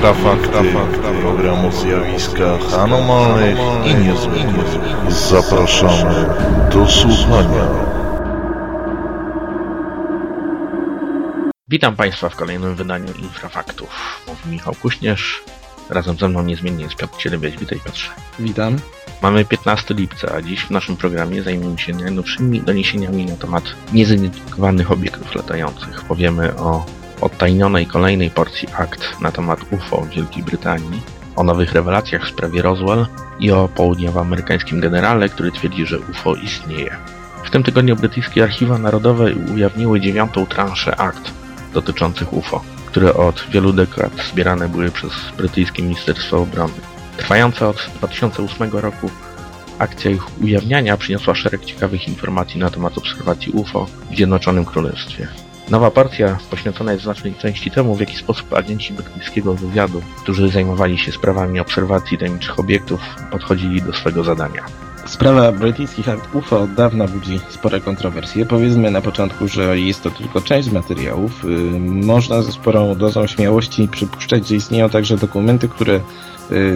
Infrafakty, program o zjawiskach anomalnych i niezwykłych. Zapraszamy do słuchania. Witam Państwa w kolejnym wydaniu Infrafaktów. Mówi Michał Kuśnierz. Razem ze mną niezmiennie jest Piotr Cielebiać. Witaj Piotrze. Witam. Mamy 15 lipca, a dziś w naszym programie zajmiemy się najnowszymi doniesieniami na temat niezidentyfikowanych obiektów latających. Powiemy o odtajnionej kolejnej porcji akt na temat UFO w Wielkiej Brytanii, o nowych rewelacjach w sprawie Roswell i o południowoamerykańskim generale, który twierdzi, że UFO istnieje. W tym tygodniu brytyjskie archiwa narodowe ujawniły dziewiątą transzę akt dotyczących UFO, które od wielu dekad zbierane były przez brytyjskie Ministerstwo Obrony. Trwająca od 2008 roku akcja ich ujawniania przyniosła szereg ciekawych informacji na temat obserwacji UFO w Zjednoczonym Królestwie. Nowa partia poświęcona jest w znacznej części temu, w jaki sposób agenci brytyjskiego wywiadu, którzy zajmowali się sprawami obserwacji tajemniczych obiektów, podchodzili do swego zadania. Sprawa brytyjskich akt UFO od dawna budzi spore kontrowersje. Powiedzmy na początku, że jest to tylko część materiałów. Yy, Można ze sporą dozą śmiałości przypuszczać, że istnieją także dokumenty, które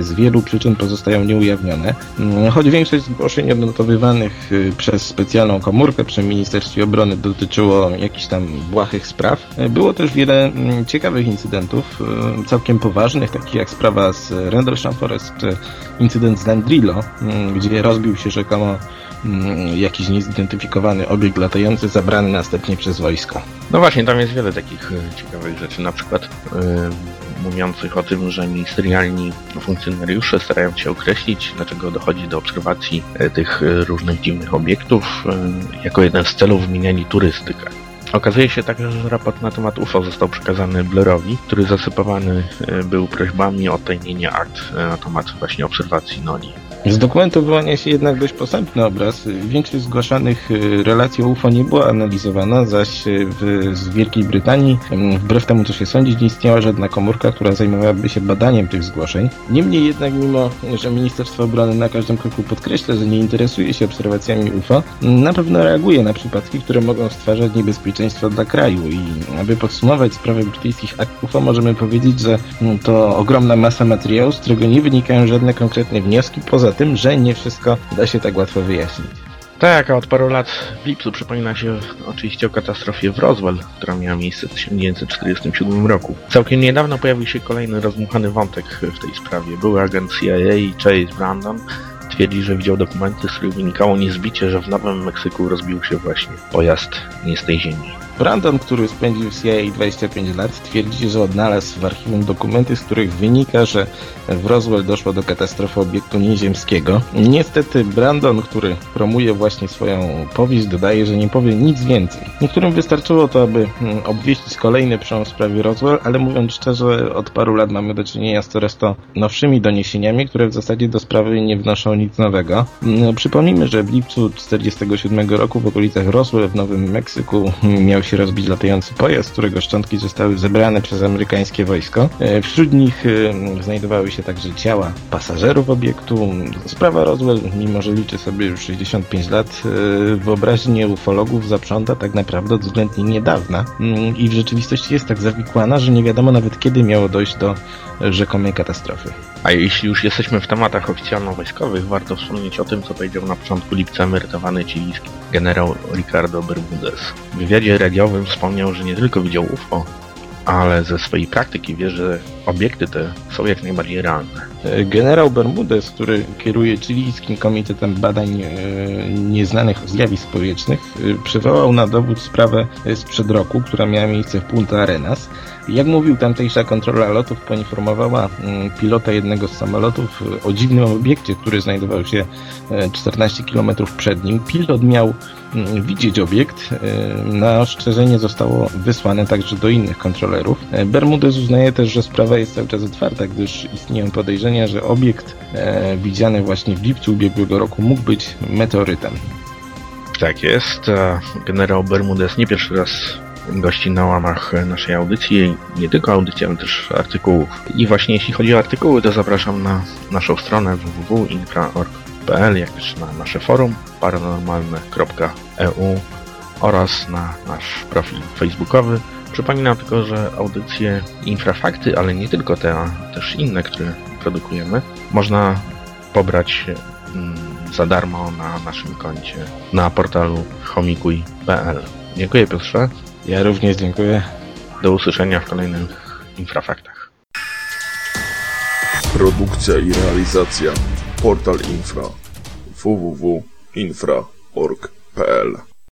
z wielu przyczyn pozostają nieujawnione. Yy, Choć większość zgłoszeń odnotowywanych yy, przez specjalną komórkę przy Ministerstwie Obrony dotyczyło jakichś tam błahych spraw, yy, było też wiele mm, ciekawych incydentów, yy, całkiem poważnych, takich jak sprawa z Rendlesham Forest czy incydent z Landrillo, mm, gdzie rozbił się rzekomo mm, jakiś niezidentyfikowany obiekt latający zabrany następnie przez wojsko. No właśnie, tam jest wiele takich ciekawych rzeczy, na przykład e, mówiących o tym, że ministerialni funkcjonariusze starają się określić, dlaczego dochodzi do obserwacji e, tych e, różnych dziwnych obiektów. E, jako jeden z celów wymieniali turystykę. Okazuje się także, że raport na temat UFO został przekazany Blairowi, który zasypowany był prośbami o odtajnienie akt na temat właśnie obserwacji NONI. Z dokumentu wyłania się jednak dość posępny obraz. Większość zgłaszanych y, relacji o UFO nie była analizowana, zaś y, w, z Wielkiej Brytanii, wbrew temu co się sądzi, nie istniała żadna komórka, która zajmowałaby się badaniem tych zgłoszeń. Niemniej jednak, mimo że Ministerstwo Obrony na każdym kroku podkreśla, że nie interesuje się obserwacjami UFO, na pewno reaguje na przypadki, które mogą stwarzać niebezpieczeństwo dla kraju. I aby podsumować sprawę brytyjskich akt UFO, możemy powiedzieć, że mm, to ogromna masa materiału, z którego nie wynikają żadne konkretne wnioski, poza tym, że nie wszystko da się tak łatwo wyjaśnić. Tak, a od paru lat w lipcu przypomina się oczywiście o katastrofie w Roswell, która miała miejsce w 1947 roku. Całkiem niedawno pojawił się kolejny rozmuchany wątek w tej sprawie. Były agent CIA Chase Brandon twierdzi, że widział dokumenty, z których wynikało niezbicie, że w Nowym Meksyku rozbił się właśnie pojazd nie z tej ziemi. Brandon, który spędził w CIA 25 lat, twierdzi, że odnalazł w archiwum dokumenty, z których wynika, że w Roswell doszło do katastrofy obiektu nieziemskiego. Niestety Brandon, który promuje właśnie swoją powieść, dodaje, że nie powie nic więcej. Niektórym wystarczyło to, aby mm, obwieścić kolejny przełom w sprawie Roswell, ale mówiąc szczerze, od paru lat mamy do czynienia z coraz to nowszymi doniesieniami, które w zasadzie do sprawy nie wnoszą nic nowego. Mm, Przypomnijmy, że w lipcu 1947 roku w okolicach Roswell w Nowym Meksyku mm, miał się rozbić latający pojazd, którego szczątki zostały zebrane przez amerykańskie wojsko. E, Wśród nich e, znajdowały się także ciała pasażerów obiektu. Sprawa Roswell, mimo że liczy sobie już 65 lat, e, wyobraźnię ufologów zaprząta tak naprawdę od względnie niedawna Mm, i w rzeczywistości jest tak zawikłana, że nie wiadomo nawet kiedy miało dojść do rzekomej katastrofy. A jeśli już jesteśmy w tematach oficjalno-wojskowych, warto wspomnieć o tym, co powiedział na początku lipca emerytowany chilijski generał Ricardo Bermudez. W wywiadzie radiowym wspomniał, że nie tylko widział UFO, ale ze swojej praktyki wie, że obiekty te są jak najbardziej realne. E, Generał Bermudez, który kieruje chilijskim Komitetem Badań e, Nieznanych Zjawisk Powietrznych, e, przywołał na dowód sprawę sprzed roku, która miała miejsce w Punta Arenas. Jak mówił, tamtejsza kontrola lotów poinformowała mm, pilota jednego z samolotów o dziwnym obiekcie, który znajdował się e, 14 km przed nim. Pilot miał mm, widzieć obiekt. Na ostrzeżenie zostało wysłane także do innych kontrolerów. E, Bermudez uznaje też, że sprawa jest cały czas otwarta, gdyż istnieją podejrzenia, że obiekt e, widziany właśnie w lipcu ubiegłego roku mógł być meteorytem. Tak jest. a Generał Bermudez nie pierwszy raz gości na łamach naszej audycji, nie tylko audycji, ale też artykułów. I właśnie jeśli chodzi o artykuły, to zapraszam na naszą stronę www.infra.org.pl, jak też na nasze forum paranormalne.eu oraz na nasz profil facebookowy Przypominam tylko, że audycje Infrafakty, ale nie tylko te, a też inne, które produkujemy, można pobrać mm, za darmo na naszym koncie na portalu chomikuj.pl. Dziękuję Piotrze. Ja również dziękuję. Do usłyszenia w kolejnych Infrafaktach. Produkcja i realizacja Portal Infra www.infra.org.pl